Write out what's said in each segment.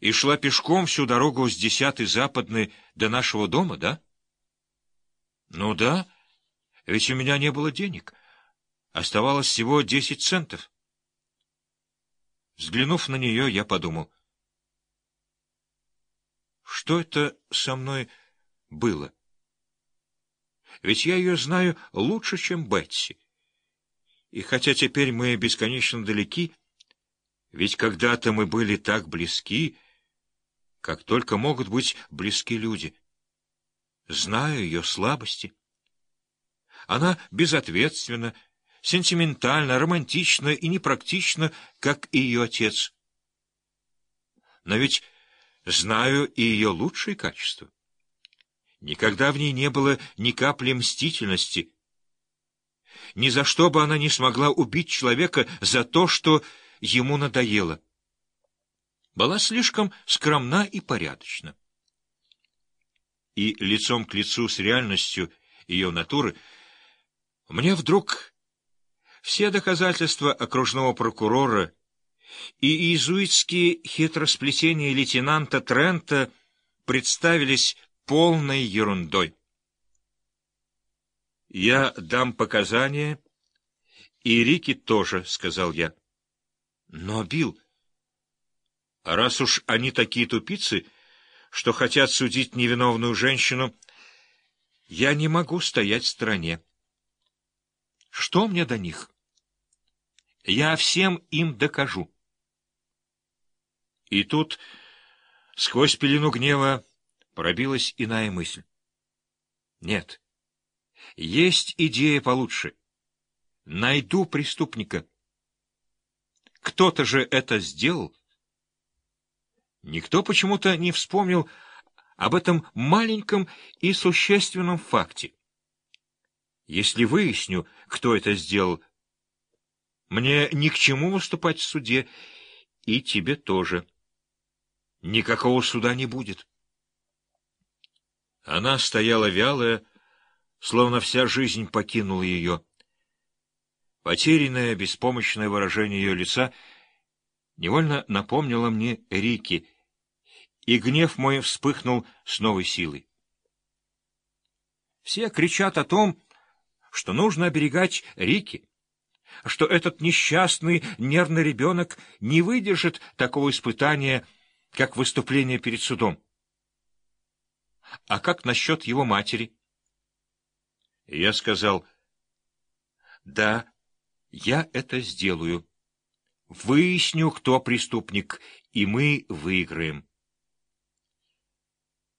И шла пешком всю дорогу с десятой западной до нашего дома, да? Ну да, ведь у меня не было денег. Оставалось всего десять центов. Взглянув на нее, я подумал, что это со мной было? Ведь я ее знаю лучше, чем Бетси. И хотя теперь мы бесконечно далеки, ведь когда-то мы были так близки, как только могут быть близки люди. Знаю ее слабости. Она безответственна, сентиментальна, романтична и непрактична, как и ее отец. Но ведь знаю и ее лучшие качества. Никогда в ней не было ни капли мстительности. Ни за что бы она не смогла убить человека за то, что ему надоело. Была слишком скромна и порядочна. И лицом к лицу с реальностью ее натуры мне вдруг все доказательства окружного прокурора и иезуитские хитросплетения лейтенанта Трента представились полной ерундой. «Я дам показания, и Рики тоже», — сказал я. «Но, Билл, раз уж они такие тупицы, что хотят судить невиновную женщину, я не могу стоять в стороне. Что мне до них? Я всем им докажу». И тут, сквозь пелену гнева, пробилась иная мысль. Нет, есть идея получше. Найду преступника. Кто-то же это сделал. Никто почему-то не вспомнил об этом маленьком и существенном факте. Если выясню, кто это сделал, мне ни к чему выступать в суде, и тебе тоже. Никакого суда не будет. Она стояла вялая, словно вся жизнь покинула ее. Потерянное, беспомощное выражение ее лица невольно напомнило мне Рики, и гнев мой вспыхнул с новой силой. Все кричат о том, что нужно оберегать Рики, что этот несчастный нервный ребенок не выдержит такого испытания, как выступление перед судом. А как насчет его матери? Я сказал, да, я это сделаю. Выясню, кто преступник, и мы выиграем.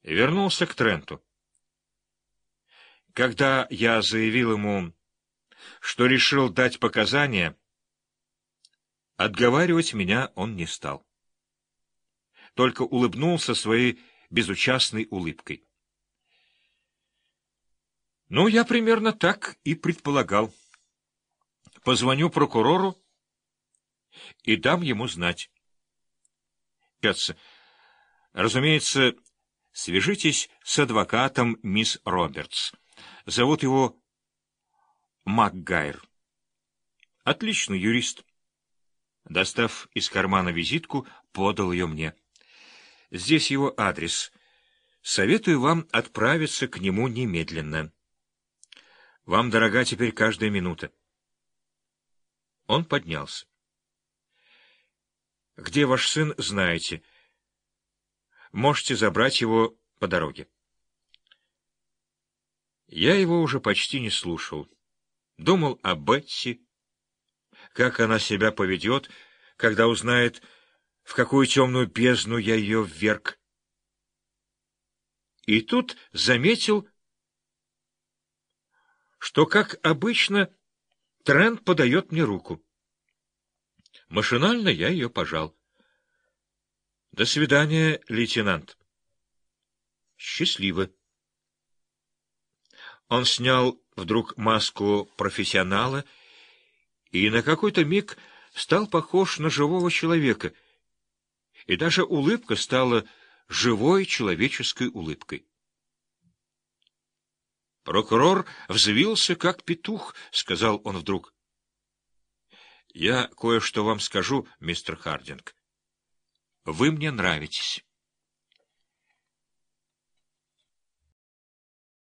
Вернулся к Тренту. Когда я заявил ему, что решил дать показания, отговаривать меня он не стал только улыбнулся своей безучастной улыбкой. Ну, я примерно так и предполагал. Позвоню прокурору и дам ему знать. Пятся. Разумеется, свяжитесь с адвокатом мисс Робертс. Зовут его Макгайр. Отличный юрист. Достав из кармана визитку, подал ее мне. Здесь его адрес. Советую вам отправиться к нему немедленно. Вам дорога теперь каждая минута. Он поднялся. Где ваш сын, знаете. Можете забрать его по дороге. Я его уже почти не слушал. Думал о Бетси, как она себя поведет, когда узнает, в какую темную бездну я ее вверг. И тут заметил, что, как обычно, Трент подает мне руку. Машинально я ее пожал. — До свидания, лейтенант. — Счастливо. Он снял вдруг маску профессионала и на какой-то миг стал похож на живого человека — и даже улыбка стала живой человеческой улыбкой. Прокурор взвился, как петух, — сказал он вдруг. — Я кое-что вам скажу, мистер Хардинг. Вы мне нравитесь.